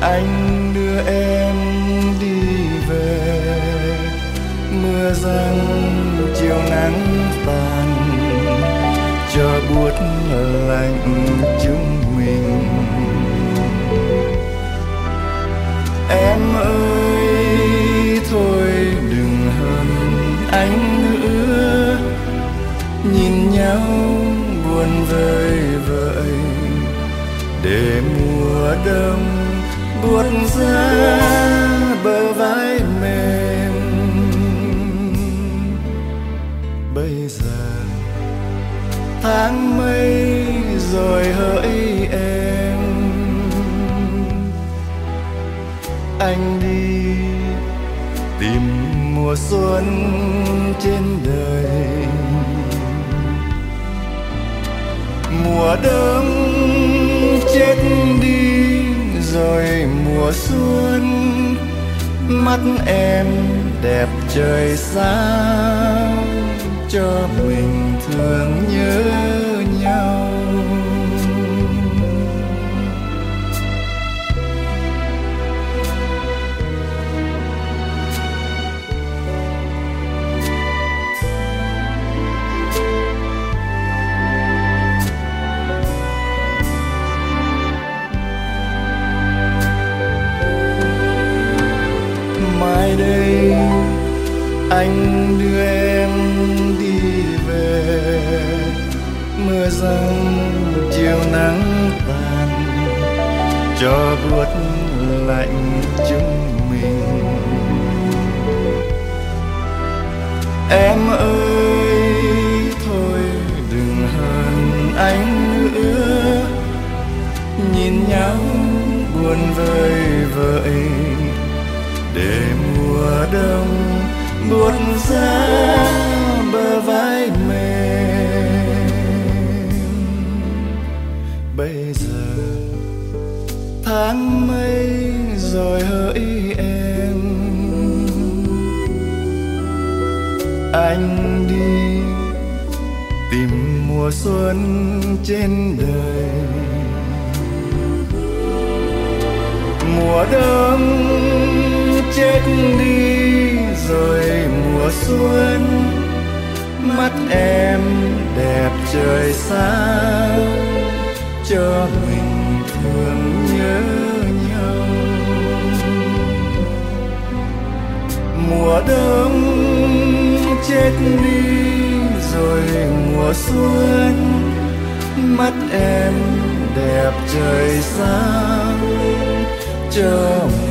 anh đưa em đi về. Mưa răng, chiều nắng tàn cho buốt lạnh chúng mình em ơi, thôi đừng hờn anh nữa. Nhìn nhau buồn vơi vợi. Để mùa đông buốt ra bờ vai mềm. Bây giờ tháng mây rồi hỡi em. Anh đi tìm mùa xuân trên đời. Mùa đông mùa xuân mắt em đẹp trời sao cho mình thương nhớ. Anh đưa em đi về. Mưa rông, chiều nắng tàn, cho buốt lạnh chúng mình. Em ơi, thôi đừng hờn anh nữa. Nhìn nhau buồn vơi vợi, để mùa đông buốt ra bờ vai mềm bây giờ tháng mây rồi hỡi em. Anh đi tìm mùa xuân trên đời. Mùa đông chết đi rồi xuân, mắt em đẹp trời sao? Cho mình thương nhớ nhau. Mùa đông chết đi rồi mùa xuân, mắt em đẹp trời sao? Cho mình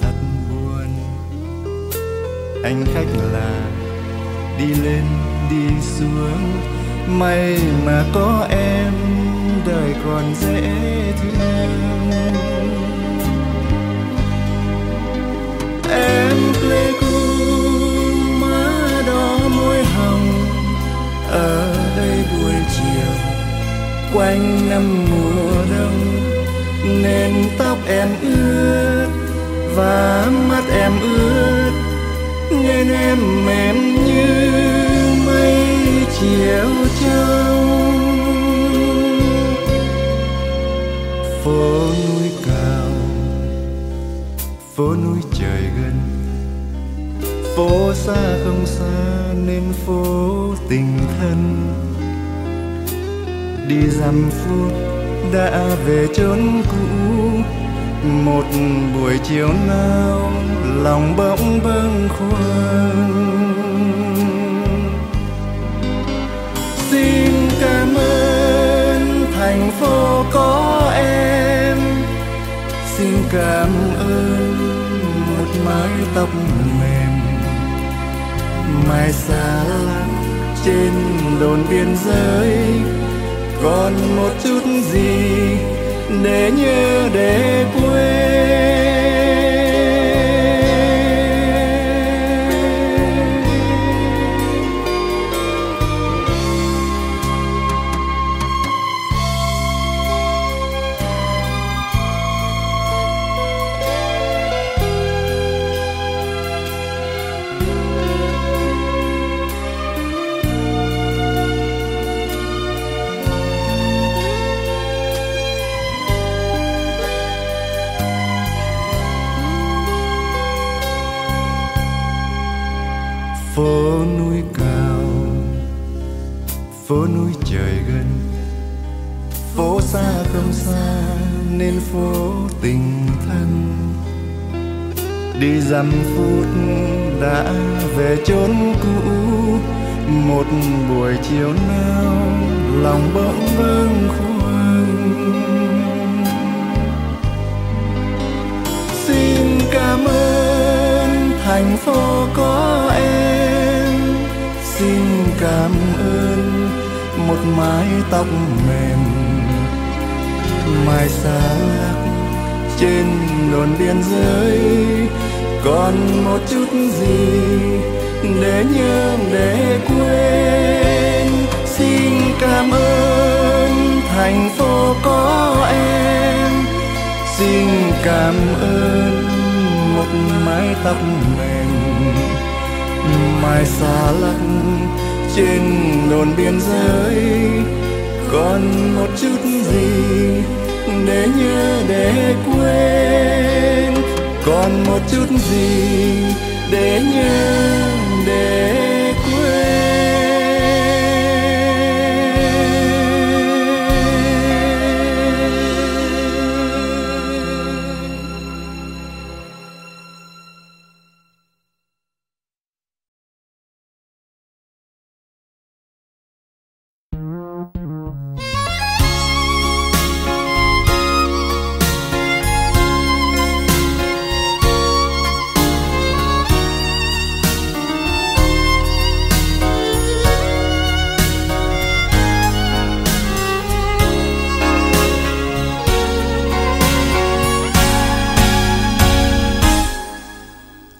thật buồn. Anh khách là đi lên đi xuống. May mà có không xa nên phố tình thân. Đi dăm phút đã về chốn cũ, một buổi chiều nào lòng bỗng bâng khuâng. Xin cảm ơn thành phố có em. Xin cảm ơn một mái tóc mềm mai xa lắm trên đồn biên giới. Còn một chút gì để nhớ để quên. Đi dăm phút đã về chốn cũ, một buổi chiều nào lòng bỗng vương khoang xin cảm ơn thành phố có em. Xin cảm ơn một mái tóc mềm. Mai xa lắc trên đồn biên giới còn một chút gì để nhớ, để quên. Xin cảm ơn thành phố có em. Xin cảm ơn một mái tóc mềm mai xa lắc trên đồn biên giới. Còn một chút gì để nhớ, để quên còn một chút gì để nhớ để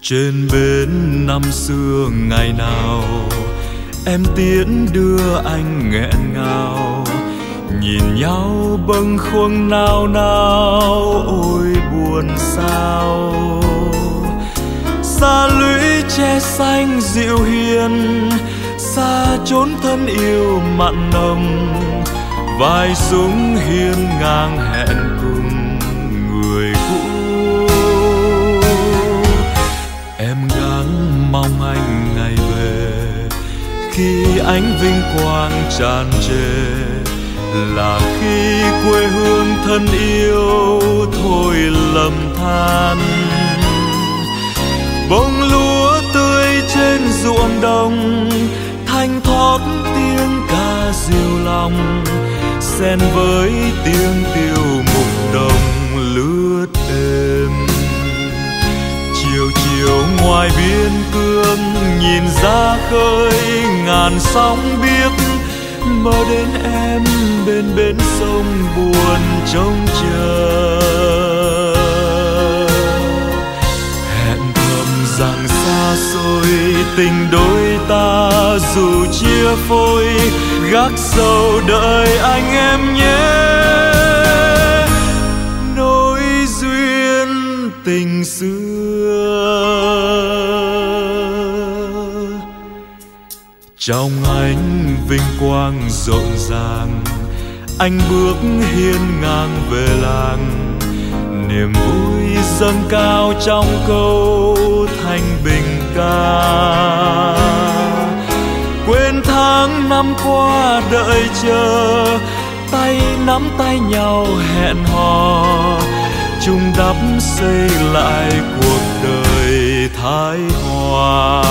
trên bến năm xưa ngày nào, em tiễn đưa anh nghẹn ngào. Nhìn nhau bâng khuâng nao nao, ôi buồn sao. Xa lũy che xanh dịu hiền, xa chốn thân yêu mặn nồng. Vai súng hiên ngang hẹn khi ánh vinh quang tràn trề, là khi quê hương thân yêu thôi lầm than. Bông lúa tươi trên ruộng đồng, thanh thoát tiếng ca diều lòng, xen với tiếng tiêu mục đồng lướt êm chiều ngoài biên cương nhìn ra khơi, ngàn sóng biếc mơ đến em bên bến sông buồn trông chờ. Hẹn thầm rằng xa xôi, tình đôi ta dù chia phôi, gác sâu đợi anh em nhé. Nối duyên tình xưa. Trong ánh vinh quang rộn ràng, anh bước hiên ngang về làng. Niềm vui dâng cao trong câu thanh bình ca. Quên tháng năm qua đợi chờ, tay nắm tay nhau hẹn hò. Chung đắp xây lại cuộc đời thái hòa.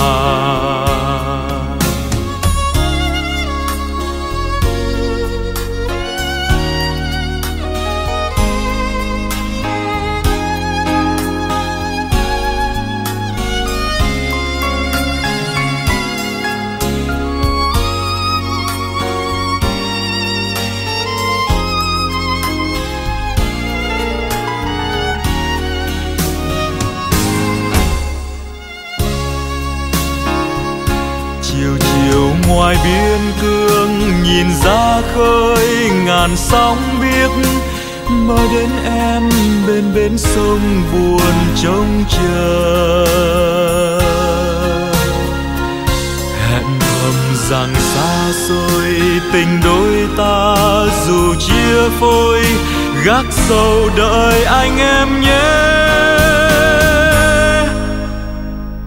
Biên cương nhìn ra khơi ngàn sóng biếc mơ đến em bên bến sông buồn trông chờ. Hẹn thầm rằng xa xôi tình đôi ta dù chia phôi, gác sâu đợi anh em nhé.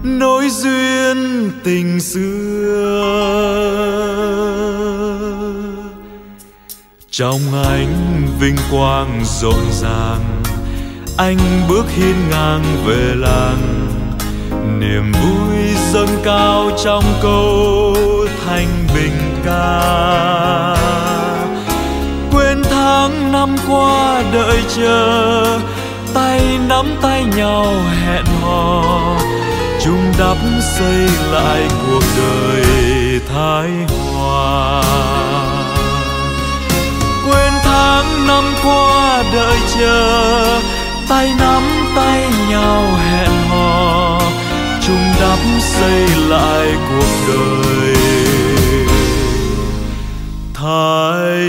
Nối duyên tình xưa. Trong ánh vinh quang rộn ràng, anh bước hiên ngang về làng. Niềm vui dâng cao trong câu thanh bình ca. Quên tháng năm qua đợi chờ, tay nắm tay nhau hẹn hò. Chung đắp xây lại cuộc đời thái hòa tháng năm qua đợi chờ tay nắm tay nhau hẹn hò, chung đắp xây lại cuộc đời. Thái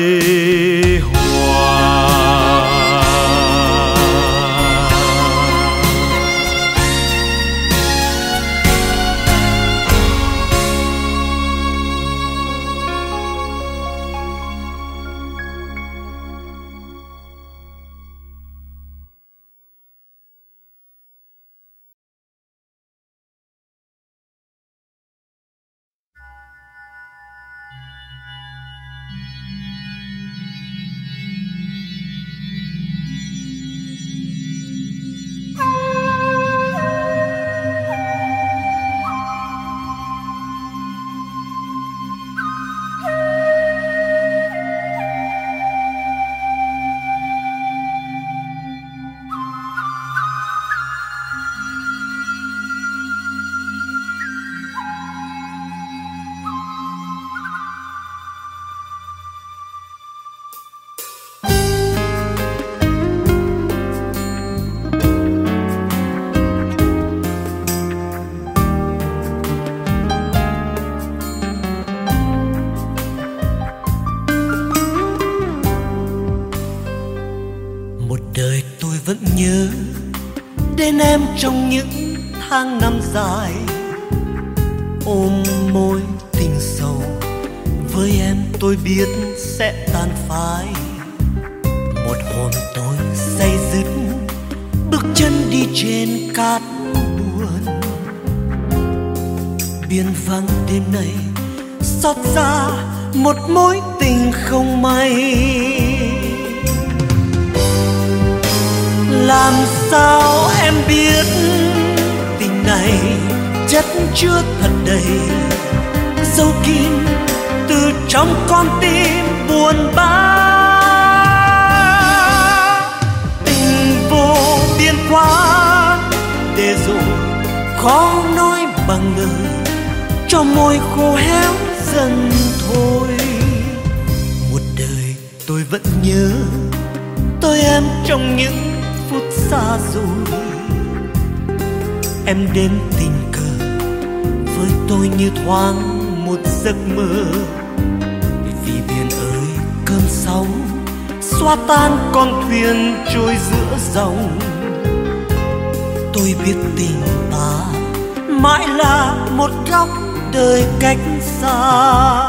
dài ôm môi tình sâu với em tôi biết sẽ tan phai. Một hôm tôi say dứt bước chân đi trên cát buồn. Biển vắng đêm nay xót xa một mối tình không may. Làm sao em biết này chất chứa thật đầy. Dấu kín từ trong con tim buồn bã. Tình vô biên quá, để rồi khó nói bằng lời, cho môi khô héo dần thôi. Một đời tôi vẫn nhớ, tôi em trong những phút xa rồi em đến tình cờ. Với tôi như thoáng một giấc mơ. Vì biển ơi, cơn sóng xóa tan con thuyền trôi giữa dòng. Tôi biết tình ta mãi là một góc đời cách xa.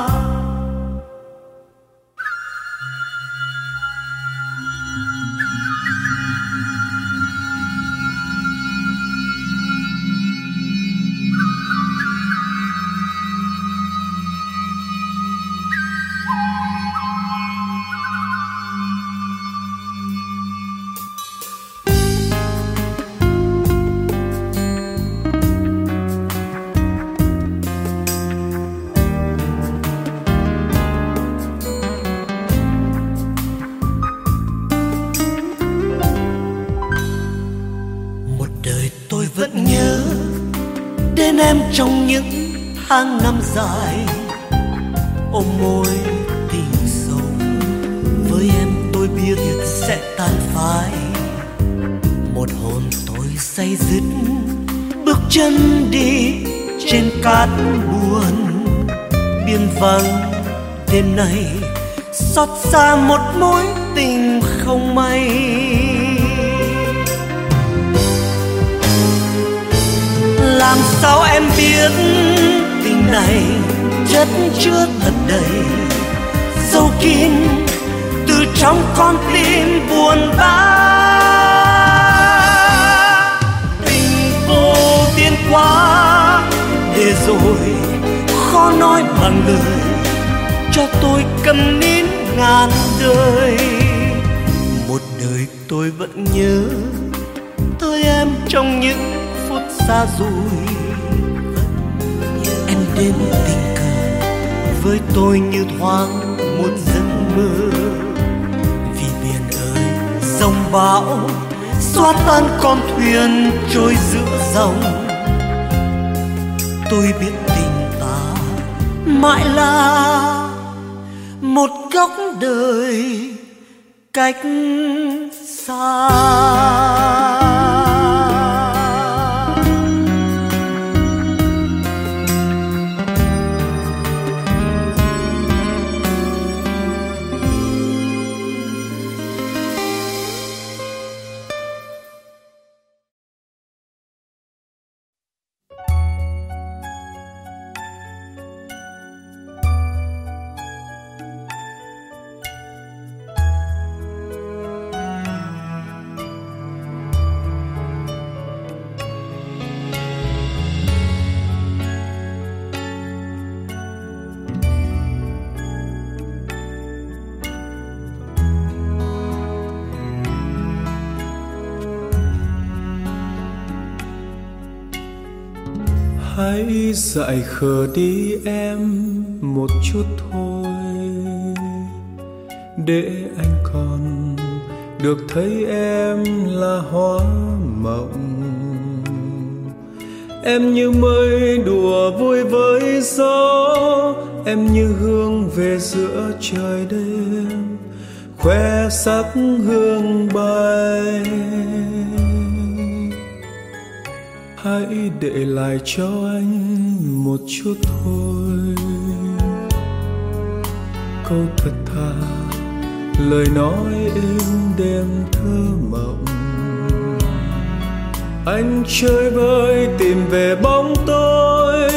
Không làm sao em biết tình này chất chứa thật đầy sâu kín từ trong con tim buồn bã? Tình vô tiên quá, để rồi khó nói bằng lời cho tôi cầm nín ngàn đời đời tôi vẫn nhớ. Tới em trong những phút xa rồi em đến tình cờ với tôi như thoáng một giấc mơ. Vì biển ơi sông bão xóa tan con thuyền trôi giữa dòng. Tôi biết tình ta mãi là một góc đời cách xa. Hãy dạy khờ đi em một chút thôi. Để anh còn được thấy em là hoa mộng. Em như mây đùa vui với gió, em như hương về giữa trời đêm. Khoe sắc hương bay hãy để lại cho anh một chút thôi. Câu thật thà lời nói êm đêm thơ mộng. Anh chơi vơi tìm về bóng tôi,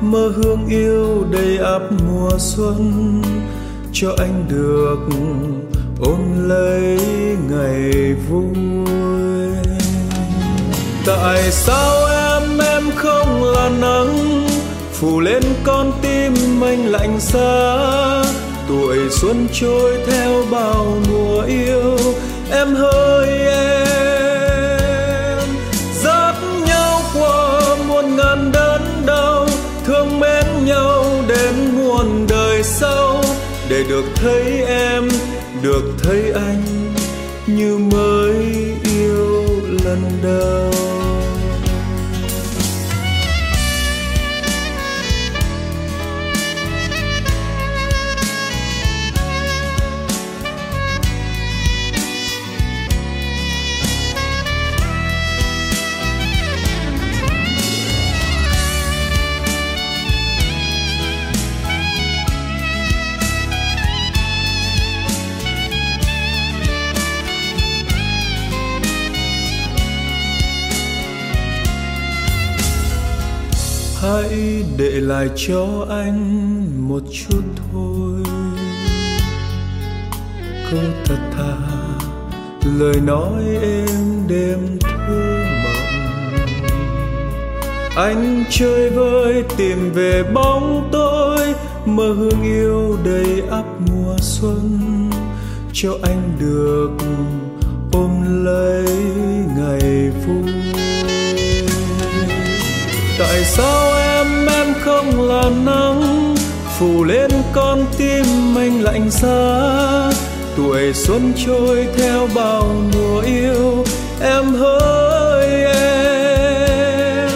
mơ hương yêu đầy ắp mùa xuân. Cho anh được ôm lấy ngày vui. Tại sao không là nắng phủ lên con tim anh lạnh xa tuổi xuân trôi theo bao mùa yêu, em hỡi em. Dắt nhau qua muôn ngàn đớn đau, thương mến nhau đến muôn đời sau. Để được thấy em, được thấy anh như mới yêu lần đầu. Lại cho anh một chút thôi. Câu thật thà, lời nói êm đêm thơ mộng. Anh chơi vơi tìm về bóng tối mơ hương yêu đầy ắp mùa xuân. Cho anh được ôm lấy ngày vui. Tại sao không là nắng, phủ lên con tim anh lạnh giá. Tuổi xuân trôi theo bao mùa yêu, em hỡi em.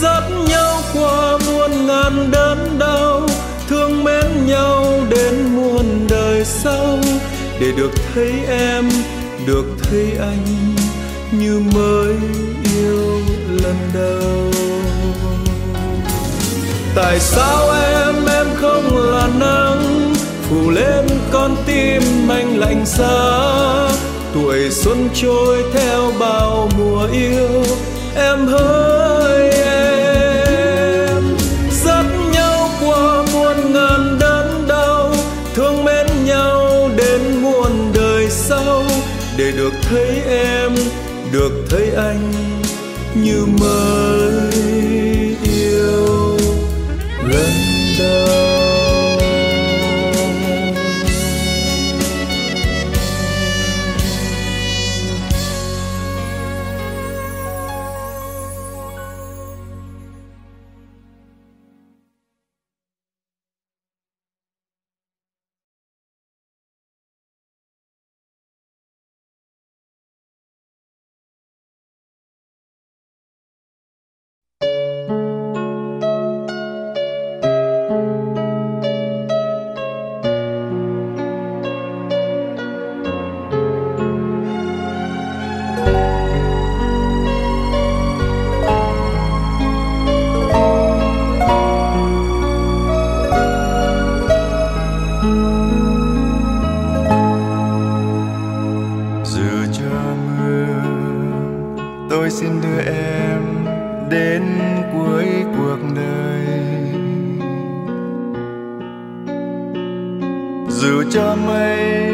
Dắt nhau qua muôn ngàn đớn đau, thương mến nhau đến muôn đời sau. Để được thấy em, được thấy anh như mới yêu lần đầu tại sao em em không là nắng? Phủ lên con tim anh lạnh giá. Tuổi xuân trôi theo bao mùa yêu. Em hỡi em. Dắt nhau qua muôn ngàn đớn đau. Thương mến nhau đến muôn đời sau. Để được thấy em, được thấy anh như mới though xin đưa em đến cuối cuộc đời. Dù cho mây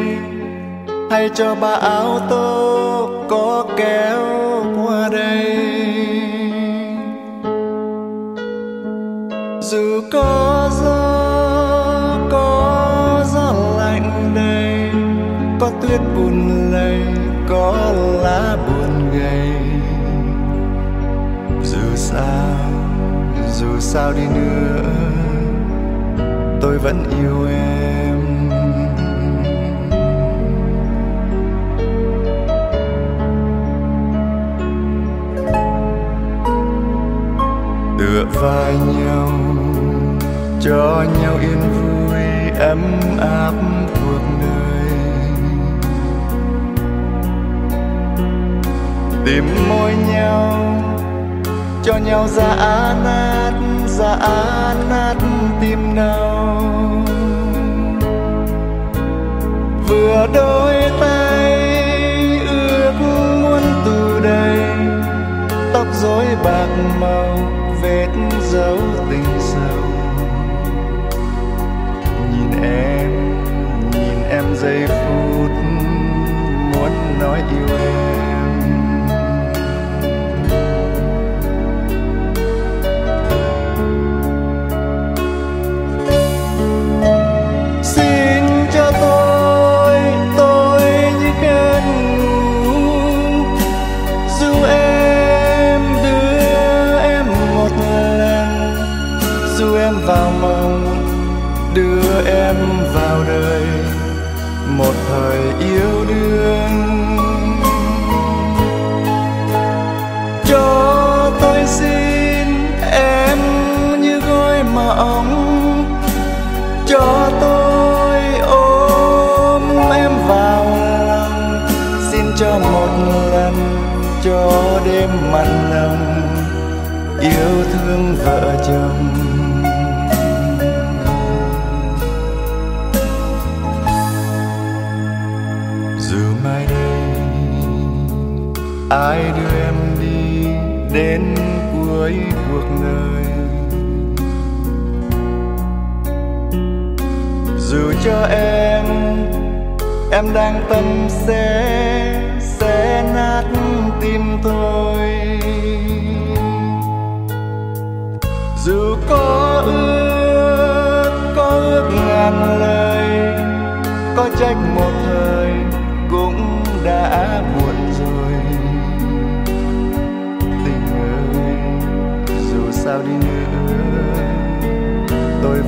hay cho ba áo tô có kéo qua đây, dù có gió có gió lạnh đây có tuyết buồn lầy, có lá buồn sao đi nữa. Tôi vẫn yêu em. Tựa vai nhau, cho nhau yên vui, ấm áp cuộc đời. Tìm môi nhau, cho nhau ra nát giã nát tim đau vừa đôi tay ước muốn từ đây, tóc rối bạc màu, vết dấu tình sâu nhìn em nhìn em giây phút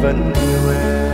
tôi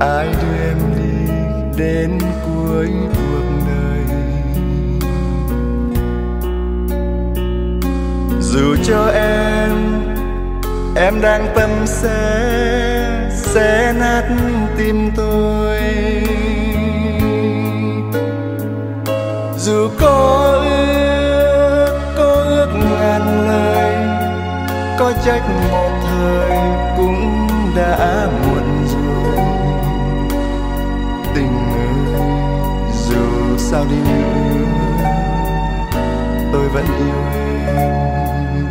ai đưa em đi đến cuối cuộc đời? Dù cho em em đang tâm sẽ sẽ nát tim tôi. Dù có ước có ước ngàn lời, có trách một thời cũng đã muộn sao đi nữa. Tôi vẫn yêu em.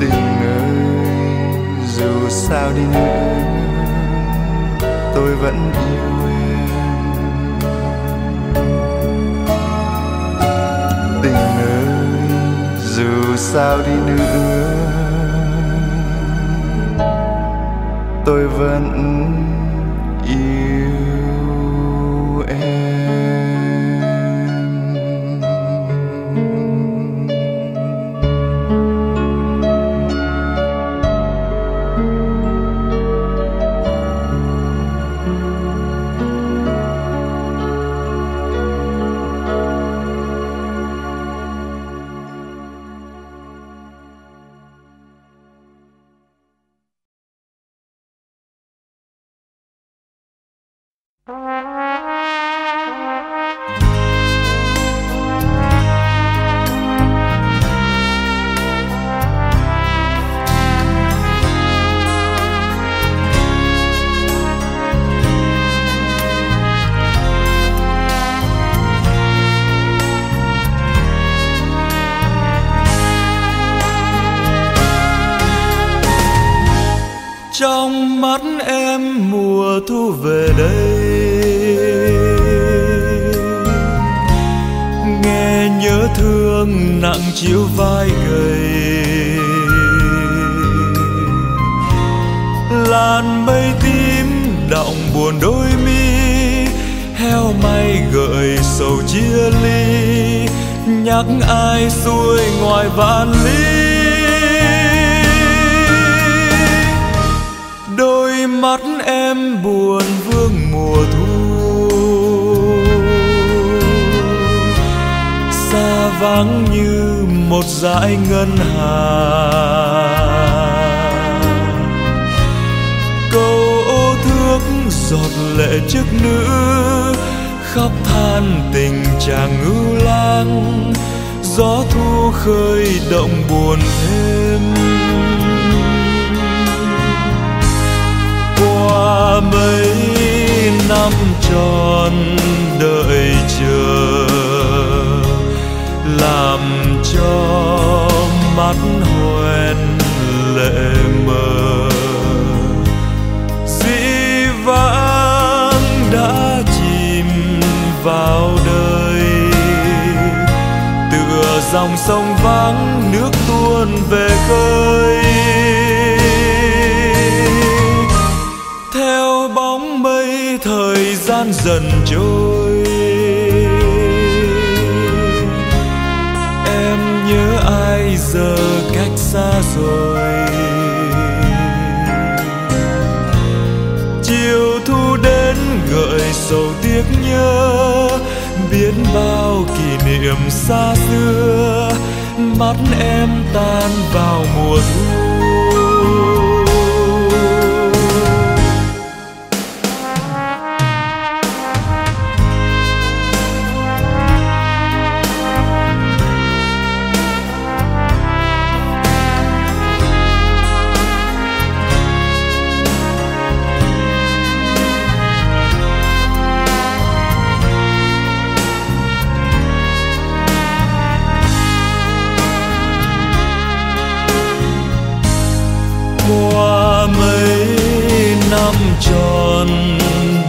Tình ơi, dù sao đi nữa, tôi vẫn yêu em. Tình ơi, dù sao đi nữa, tôi vẫn trong nặng chiếu vai gầy. Làn mây tím đọng buồn đôi mi, heo may gợi sầu chia ly, nhắc ai xuôi ngoài vạn ly đôi mắt em buồn vắng như một dải ngân hà. Câu ô thước giọt lệ trước nữ, khóc than tình chàng ngưu lang. Gió thu khơi động buồn thêm. Qua mấy năm tròn đợi chờ làm cho mắt hoen lệ mờ. Dĩ vãng đã chìm vào đời, tựa dòng sông vắng nước tuôn về khơi. Theo bóng mây thời gian dần trôi giờ cách xa rồi. Chiều thu đến, gợi sầu tiếc nhớ, biết bao kỷ niệm xa xưa. Mắt em tan vào mùa thu.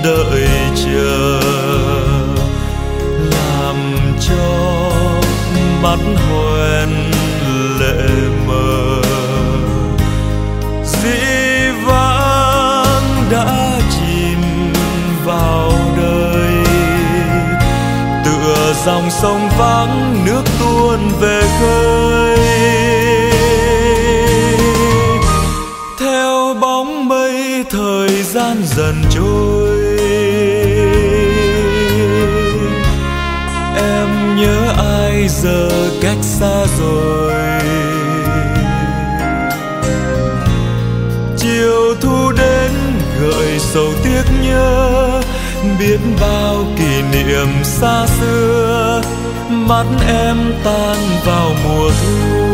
Đợi chờ, làm cho mắt hoen lệ mờ. Dĩ vãng đã chìm vào đời, tựa dòng sông vắng nước tuôn về khơi. Theo bóng mây thời gian dần giờ cách xa rồi. Chiều thu đến, gợi sầu tiếc nhớ, biết bao kỷ niệm xa xưa. Mắt em tan vào mùa thu.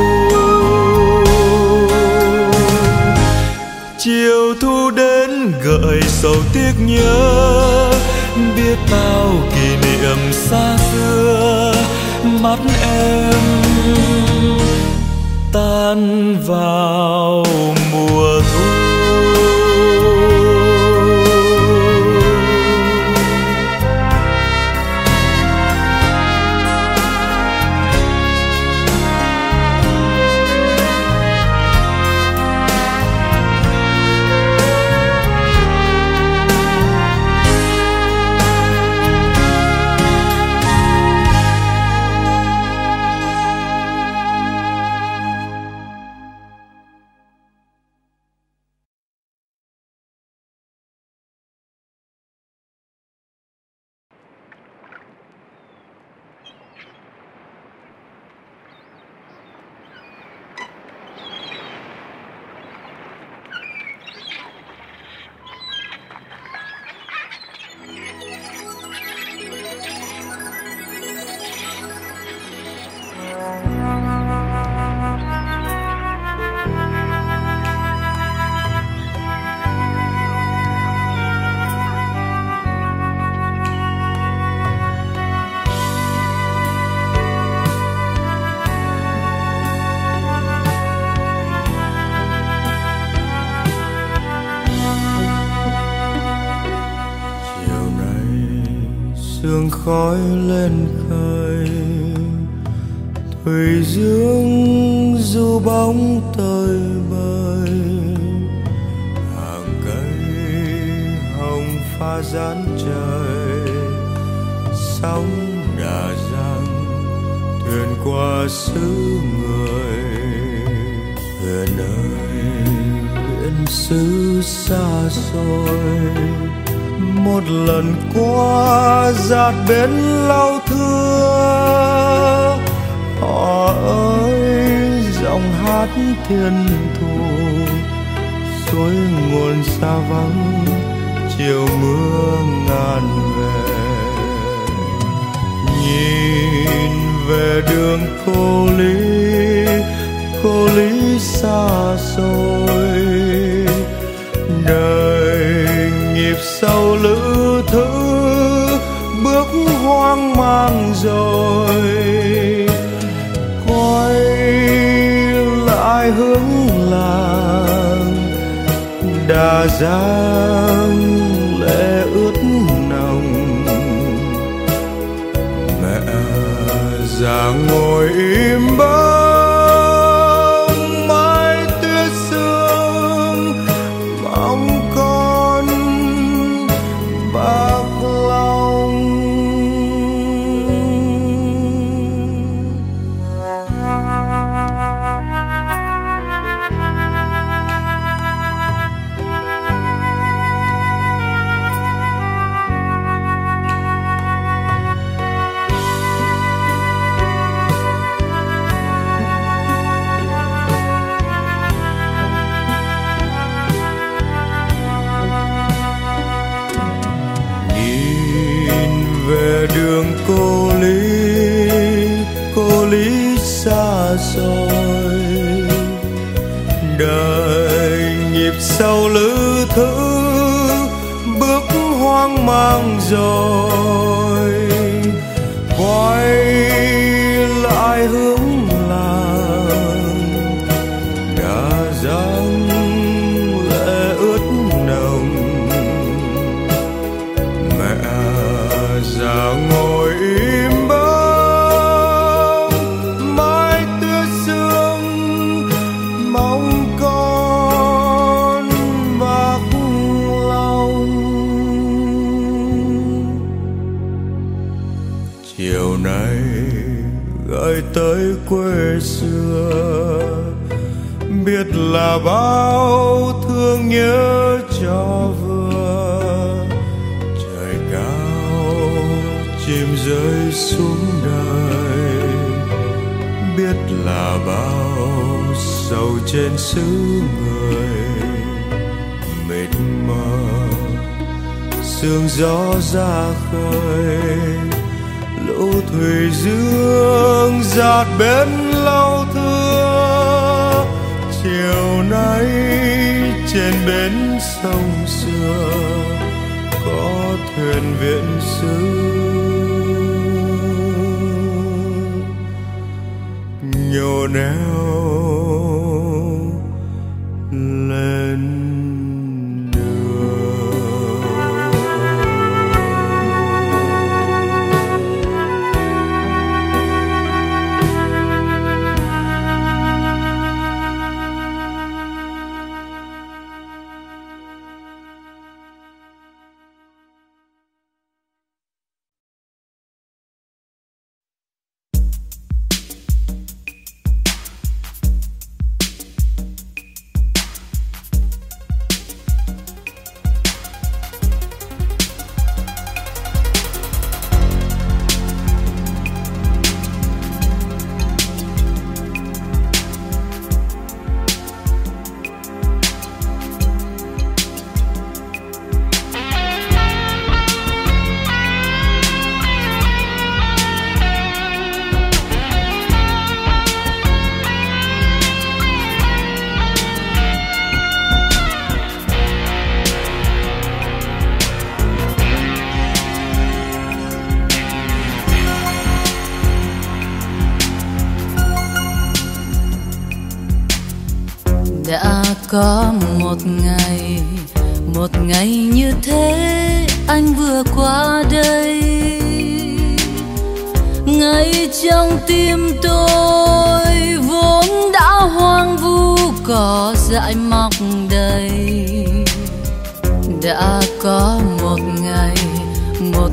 Chiều thu đến, gợi sầu tiếc nhớ, biết bao kỷ niệm xa xưa mắt em tan vào mùa thu. Sương khói lên khơi. Thủy dương du bóng tơi bời. Hàng cây hồng pha dán trời. Sóng đà giang thuyền qua xứ người. Thuyền ơi viễn xứ xa xôi một lần qua, dạt bến lau thưa. Họ ơi, giọng hát thiên thu suối nguồn xa vắng, chiều mưa ngàn về. Nhìn về đường cô lý cô lý xa xôi, đời nhịp sâu lữ thứ, bước hoang mang rồi. Quay lại hướng làng, đà giang lệ ướt nồng. Mẹ già ngồi im bóng nhịp sau lữ thứ bước hoang mang rồi. Quay quê xưa. Biết là bao thương nhớ cho vừa. Trời cao, chim rơi xuống đời. Biết là bao sầu trên xứ người. Mệt mờ, sương gió ra khơi lũ dương giạt bên lâu thưa, chiều nay trên bến sông xưa có thuyền viện xứ. Nhổ neo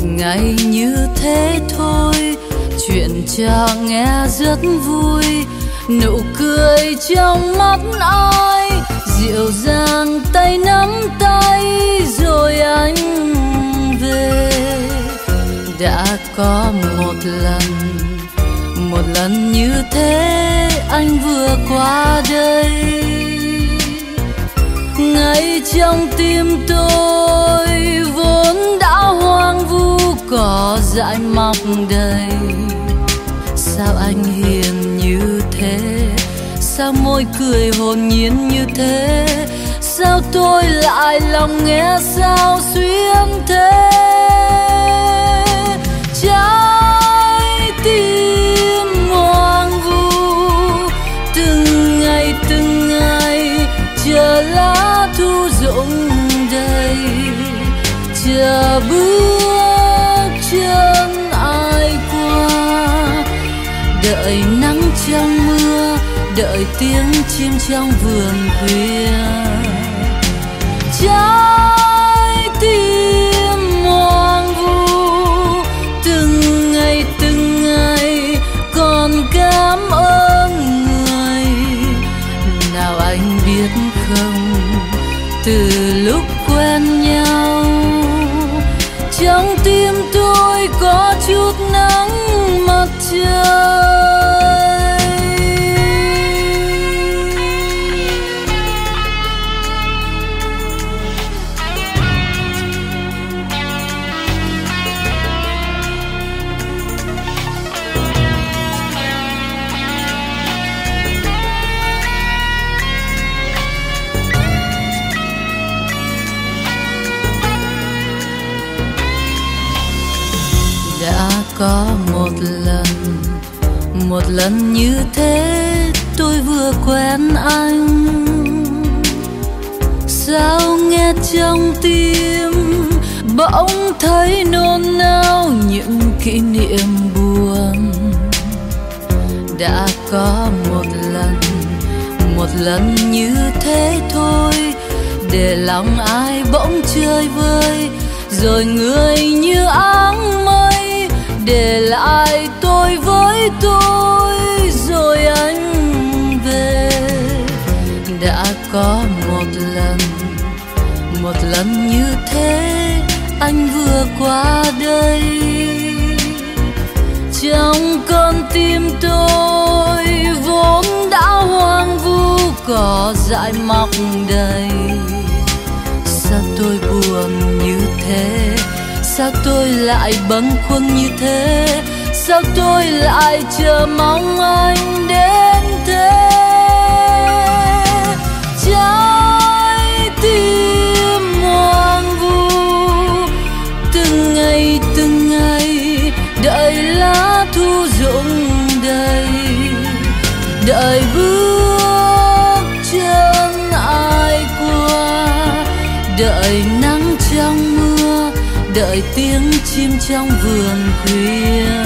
ngày như thế thôi. Chuyện cha nghe rất vui, nụ cười trong mắt ai. Dịu dàng tay nắm tay, rồi anh về. Đã có một lần một lần như thế anh vừa qua đây. Ngay trong tim tôi vốn đã hoa có dại mọc đầy. Sao anh hiền như thế? Sao môi cười hồn nhiên như thế? Sao tôi lại lòng nghe sao xuyên thế? Trái tim hoang vu, từng ngày từng ngày chờ lá thu rụng đầy. Chờ bước đợi nắng trong mưa, đợi tiếng chim trong vườn khuya. Trái tim hoang vu, từng ngày từng ngày, còn cảm ơn người. Nào anh biết không, từ lúc lần như thế, tôi vừa quen anh. Sao nghe trong tim bỗng thấy nôn nao những kỷ niệm buồn? Đã có một lần một lần như thế thôi, để lòng ai bỗng chơi vơi. Rồi người như áng mây, để lại tôi với tôi rồi anh về. Đã có một lần một lần như thế anh vừa qua đây. Trong con tim tôi vốn đã hoang vu, cỏ dại mọc đầy. Sao tôi buồn như thế? Sao tôi lại bâng khuâng như thế? Sao tôi lại chờ mong anh đến thế? Trái tim hoang vu. Từng ngày từng ngày, đợi lá thu rụng đầy. Đợi bước chân ai qua. Đợi nắng trong mưa, đợi tiếng chim trong vườn khuya.